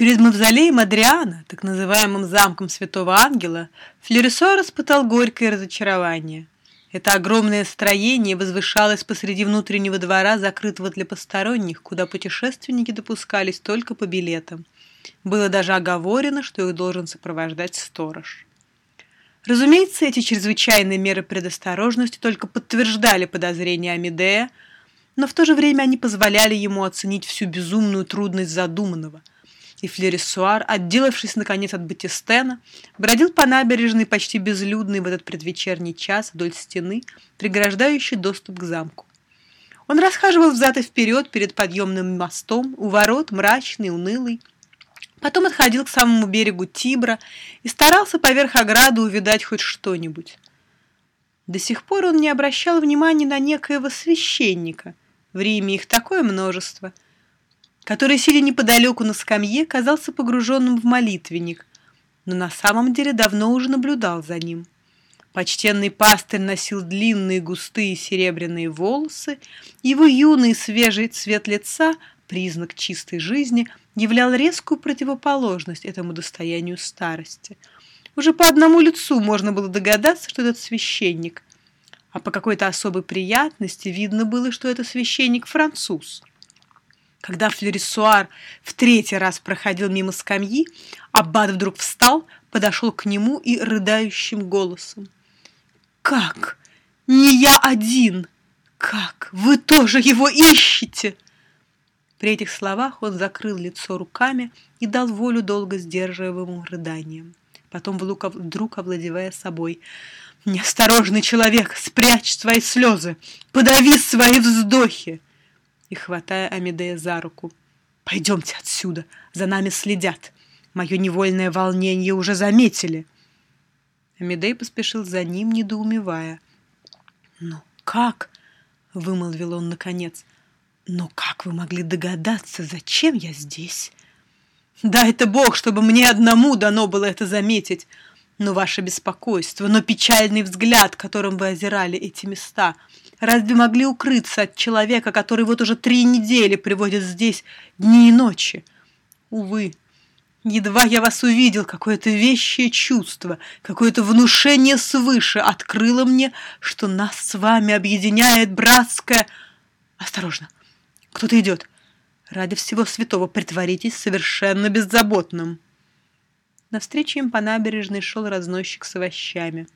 Перед мавзолеем Адриана, так называемым замком Святого Ангела, Флюрисуар испытал горькое разочарование. Это огромное строение возвышалось посреди внутреннего двора, закрытого для посторонних, куда путешественники допускались только по билетам. Было даже оговорено, что их должен сопровождать сторож. Разумеется, эти чрезвычайные меры предосторожности только подтверждали подозрения Амедея, но в то же время они позволяли ему оценить всю безумную трудность задуманного – и Флерисуар, отделавшись наконец от Батистена, бродил по набережной почти безлюдной в этот предвечерний час вдоль стены, преграждающей доступ к замку. Он расхаживал взад и вперед перед подъемным мостом, у ворот, мрачный, унылый. Потом отходил к самому берегу Тибра и старался поверх ограды увидать хоть что-нибудь. До сих пор он не обращал внимания на некоего священника. В Риме их такое множество — который, сидя неподалеку на скамье, казался погруженным в молитвенник, но на самом деле давно уже наблюдал за ним. Почтенный пастырь носил длинные густые серебряные волосы, его юный свежий цвет лица, признак чистой жизни, являл резкую противоположность этому достоянию старости. Уже по одному лицу можно было догадаться, что этот священник, а по какой-то особой приятности видно было, что это священник-француз. Когда Флерисуар в третий раз проходил мимо скамьи, Аббат вдруг встал, подошел к нему и рыдающим голосом. «Как? Не я один! Как? Вы тоже его ищете!» При этих словах он закрыл лицо руками и дал волю долго сдерживаемым рыданиям. Потом вдруг овладевая собой. «Неосторожный человек, спрячь свои слезы, подави свои вздохи!» И хватая Амедея за руку. «Пойдемте отсюда, за нами следят. Мое невольное волнение уже заметили». Амедей поспешил за ним, недоумевая. «Но как?» — вымолвил он наконец. «Но как вы могли догадаться, зачем я здесь?» «Да это Бог, чтобы мне одному дано было это заметить. Но ваше беспокойство, но печальный взгляд, которым вы озирали эти места — разве могли укрыться от человека, который вот уже три недели приводит здесь дни и ночи? Увы, едва я вас увидел, какое-то вещее чувство, какое-то внушение свыше открыло мне, что нас с вами объединяет братское... Осторожно, кто-то идет. Ради всего святого притворитесь совершенно беззаботным. Навстречу им по набережной шел разносчик с овощами.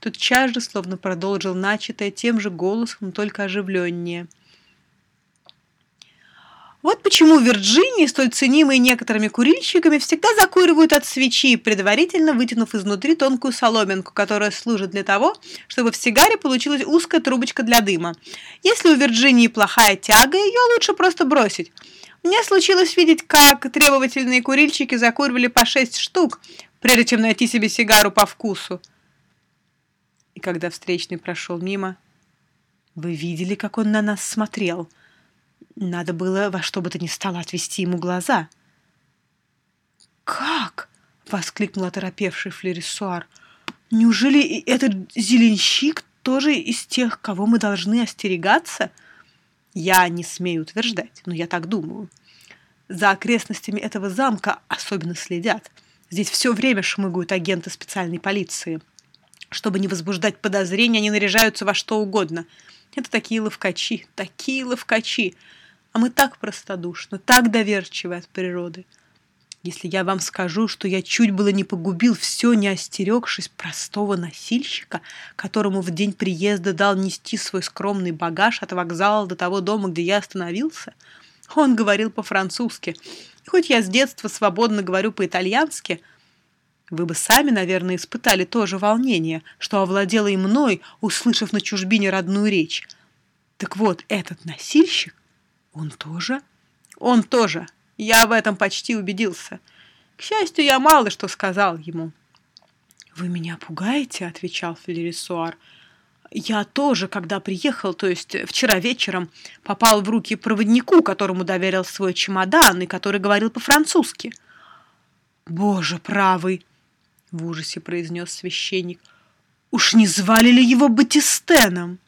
Тотчас же словно продолжил начатое тем же голосом, но только оживленнее. Вот почему в Вирджинии, столь ценимые некоторыми курильщиками, всегда закуривают от свечи, предварительно вытянув изнутри тонкую соломинку, которая служит для того, чтобы в сигаре получилась узкая трубочка для дыма. Если у Вирджинии плохая тяга, ее лучше просто бросить. Мне случилось видеть, как требовательные курильщики закуривали по шесть штук, прежде чем найти себе сигару по вкусу. И когда встречный прошел мимо, вы видели, как он на нас смотрел. Надо было во что бы то ни стало отвести ему глаза. «Как?» — воскликнул оторопевший Флерисуар. «Неужели этот зеленщик тоже из тех, кого мы должны остерегаться?» «Я не смею утверждать, но я так думаю. За окрестностями этого замка особенно следят. Здесь все время шмыгают агенты специальной полиции». Чтобы не возбуждать подозрения, они наряжаются во что угодно. Это такие ловкачи, такие ловкачи. А мы так простодушны, так доверчивы от природы. Если я вам скажу, что я чуть было не погубил все, не остерегшись простого носильщика, которому в день приезда дал нести свой скромный багаж от вокзала до того дома, где я остановился, он говорил по-французски. Хоть я с детства свободно говорю по-итальянски, вы бы сами, наверное, испытали то же волнение, что овладело и мной, услышав на чужбине родную речь. Так вот, этот носильщик, он тоже? Он тоже. Я в этом почти убедился. К счастью, я мало что сказал ему. «Вы меня пугаете?» — отвечал Фелерисуар. «Я тоже, когда приехал, то есть вчера вечером, попал в руки проводнику, которому доверил свой чемодан и который говорил по-французски». «Боже правый!» — в ужасе произнес священник. «Уж не звали ли его Батистеном?»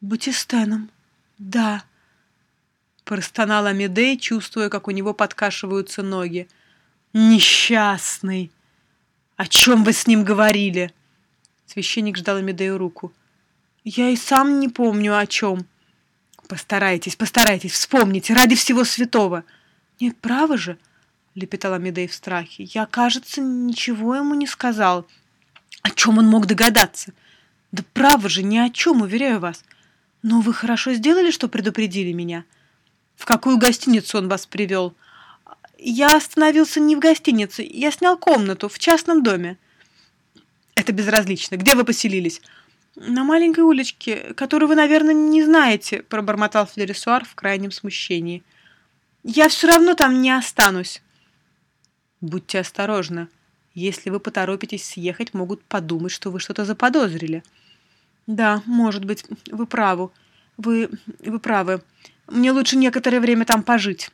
«Батистеном, да». простонал Амедей, чувствуя, как у него подкашиваются ноги. «Несчастный! О чем вы с ним говорили?» Священник ждал Амедею руку. «Я и сам не помню, о чем». «Постарайтесь, постарайтесь, вспомните, ради всего святого!» «Нет, право же!» — лепетал Амедей в страхе. «Я, кажется, ничего ему не сказал. О чем он мог догадаться? Да право же, ни о чем, уверяю вас. Но вы хорошо сделали, что предупредили меня. В какую гостиницу он вас привел?» Я остановился не в гостинице, я снял комнату в частном доме. Это безразлично. Где вы поселились? На маленькой уличке, которую вы, наверное, не знаете, пробормотал Флерисуар в крайнем смущении. Я все равно там не останусь. Будьте осторожны. Если вы поторопитесь съехать, могут подумать, что вы что-то заподозрили. Да, может быть, вы правы. Вы, вы правы. Мне лучше некоторое время там пожить.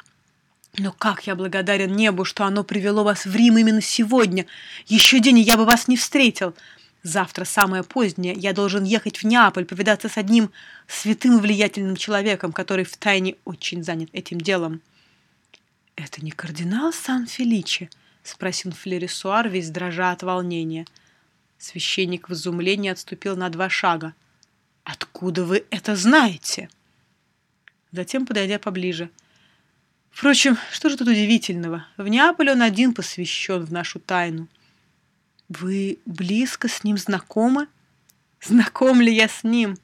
Но как я благодарен небу, что оно привело вас в Рим именно сегодня. Еще день, и я бы вас не встретил. Завтра, самое позднее, я должен ехать в Неаполь, повидаться с одним святым влиятельным человеком, который втайне очень занят этим делом. «Это не кардинал Сан-Феличи?» — спросил Флерисуар, весь дрожа от волнения. Священник в изумлении отступил на два шага. «Откуда вы это знаете?» Затем, подойдя поближе, — Впрочем, что же тут удивительного? В Неаполе он один посвящен в нашу тайну. Вы близко с ним знакомы? Знаком ли я с ним?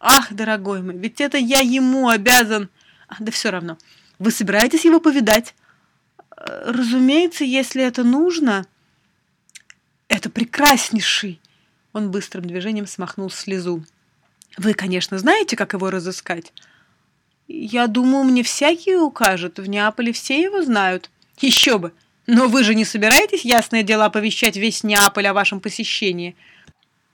Ах, дорогой мой, ведь это я ему обязан. А, да все равно. Вы собираетесь его повидать? Разумеется, если это нужно. Это прекраснейший. Он быстрым движением смахнул слезу. Вы, конечно, знаете, как его разыскать? Я думаю, мне всякий укажет. В Неаполе все его знают. Еще бы. Но вы же не собираетесь, ясное дело, оповещать весь Неаполь о вашем посещении?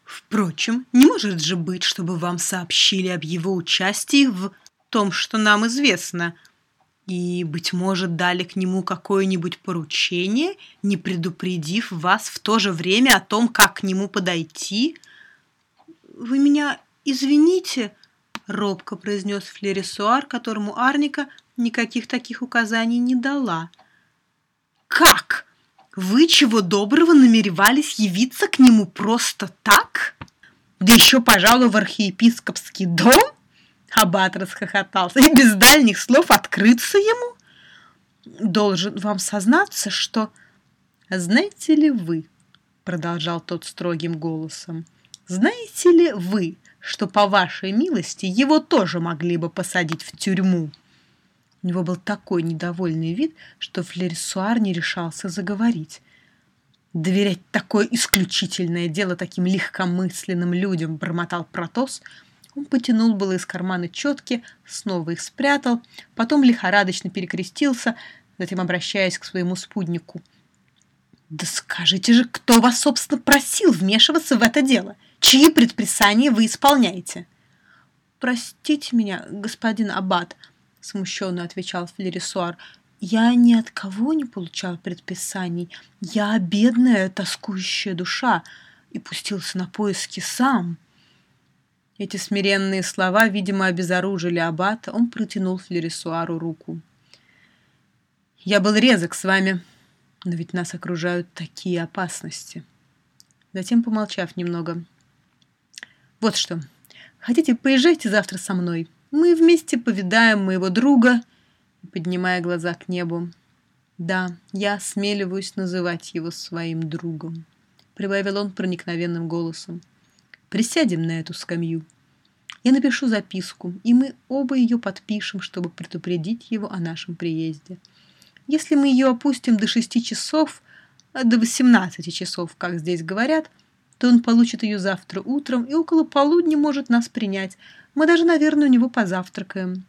Впрочем, не может же быть, чтобы вам сообщили об его участии в том, что нам известно. И, быть может, дали к нему какое-нибудь поручение, не предупредив вас в то же время о том, как к нему подойти? Вы меня извините, — робко произнес Флерисуар, которому Арника никаких таких указаний не дала. «Как? Вы чего доброго намеревались явиться к нему просто так? Да еще, пожалуй, в архиепископский дом?» Аббат расхохотался. «И без дальних слов открыться ему?» «Должен вам сознаться, что...» «Знаете ли вы?» Продолжал тот строгим голосом. «Знаете ли вы, что, по вашей милости, его тоже могли бы посадить в тюрьму. У него был такой недовольный вид, что Флерисуар не решался заговорить. Доверять такое исключительное дело таким легкомысленным людям, бормотал Протос. Он потянул было из кармана четки, снова их спрятал, потом лихорадочно перекрестился, затем обращаясь к своему спутнику. «Да скажите же, кто вас, собственно, просил вмешиваться в это дело? чьи предписания вы исполняете?» «Простите меня, господин Аббат», — смущенно отвечал Флерисуар, «я ни от кого не получал предписаний. Я бедная, тоскующая душа, и пустился на поиски сам». Эти смиренные слова, видимо, обезоружили Аббата. Он протянул Флерисуару руку. «Я был резок с вами, но ведь нас окружают такие опасности». Затем, помолчав немного, вот что. Хотите, поезжайте завтра со мной. Мы вместе повидаем моего друга, поднимая глаза к небу. Да, я осмеливаюсь называть его своим другом, прибавил он проникновенным голосом. Присядем на эту скамью. Я напишу записку, и мы оба ее подпишем, чтобы предупредить его о нашем приезде. Если мы ее опустим до шести часов, а до восемнадцати часов, как здесь говорят, то он получит ее завтра утром и около полудня может нас принять. Мы даже, наверное, у него позавтракаем».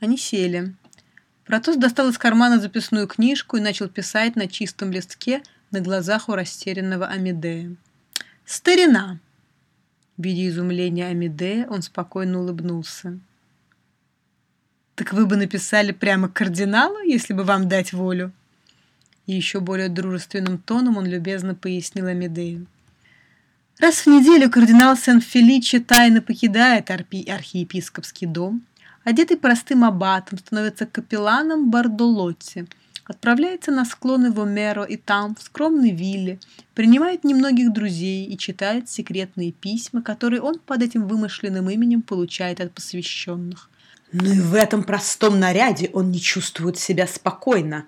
Они сели. Протос достал из кармана записную книжку и начал писать на чистом листке на глазах у растерянного Амедея. «Старина!» Видя изумление Амедея, он спокойно улыбнулся. «Так вы бы написали прямо кардиналу, если бы вам дать волю?» И еще более дружественным тоном он любезно пояснил Амедею. Раз в неделю кардинал Сен-Феличи тайно покидает архиепископский дом, одетый простым аббатом, становится капелланом Бардолотти, отправляется на склоны Вомеро и там, в скромной вилле, принимает немногих друзей и читает секретные письма, которые он под этим вымышленным именем получает от посвященных. Но и в этом простом наряде он не чувствует себя спокойно.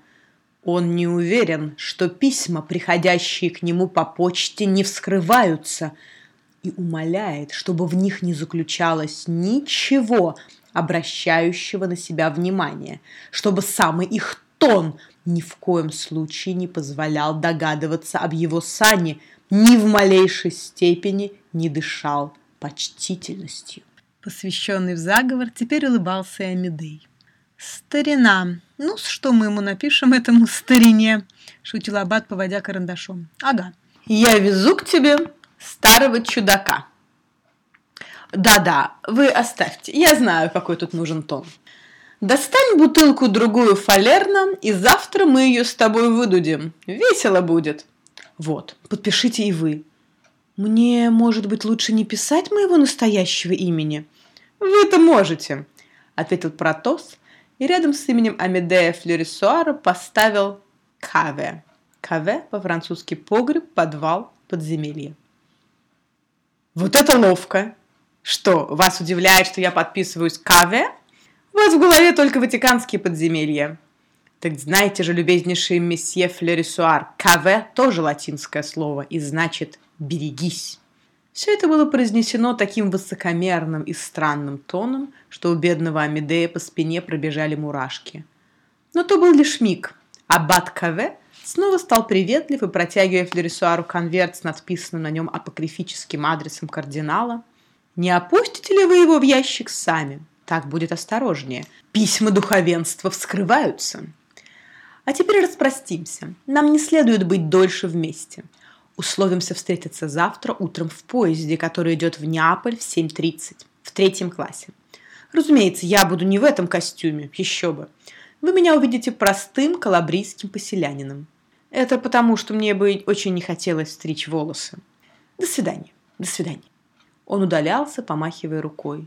Он не уверен, что письма, приходящие к нему по почте, не вскрываются, и умоляет, чтобы в них не заключалось ничего, обращающего на себя внимание, чтобы самый их тон ни в коем случае не позволял догадываться об его сане, ни в малейшей степени не дышал почтительностью. Посвященный в заговор теперь улыбался и Амидей. «Старина! Ну, что мы ему напишем этому старине?» — шутил Аббат, поводя карандашом. «Ага. Я везу к тебе старого чудака». «Да-да, вы оставьте. Я знаю, какой тут нужен тон. Достань бутылку-другую фалерна, и завтра мы ее с тобой выдудим. Весело будет». «Вот, подпишите и вы. Мне, может быть, лучше не писать моего настоящего имени? Вы-то можете, ответил Протос, и рядом с именем Амедея Флюрисуара поставил Каве. Каве по-французски погреб, подвал, подземелье. Вот это ловко! Что, вас удивляет, что я подписываюсь Каве? У вас в голове только ватиканские подземелья. Так знаете же, любезнейший месье Флерисуар, «каве» тоже латинское слово и значит «берегись». Все это было произнесено таким высокомерным и странным тоном, что у бедного Амедея по спине пробежали мурашки. Но то был лишь миг. Аббат Каве снова стал приветлив и, протягивая Флерисуару конверт с надписанным на нем апокрифическим адресом кардинала, «Не опустите ли вы его в ящик сами? Так будет осторожнее. Письма духовенства вскрываются». А теперь распростимся. Нам не следует быть дольше вместе. Условимся встретиться завтра утром в поезде, который идет в Неаполь в 7.30, в третьем классе. Разумеется, я буду не в этом костюме, еще бы. Вы меня увидите простым калабрийским поселянином. Это потому, что мне бы очень не хотелось стричь волосы. До свидания, до свидания. Он удалялся, помахивая рукой.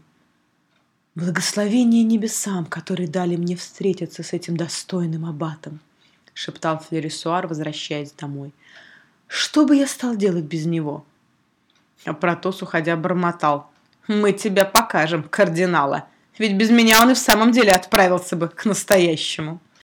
Благословение небесам, которые дали мне встретиться с этим достойным аббатом, шептал Флерисуар, возвращаясь домой. Что бы я стал делать без него? А Протос, уходя, бормотал. Мы тебя покажем, кардинала. Ведь без меня он и в самом деле отправился бы к настоящему.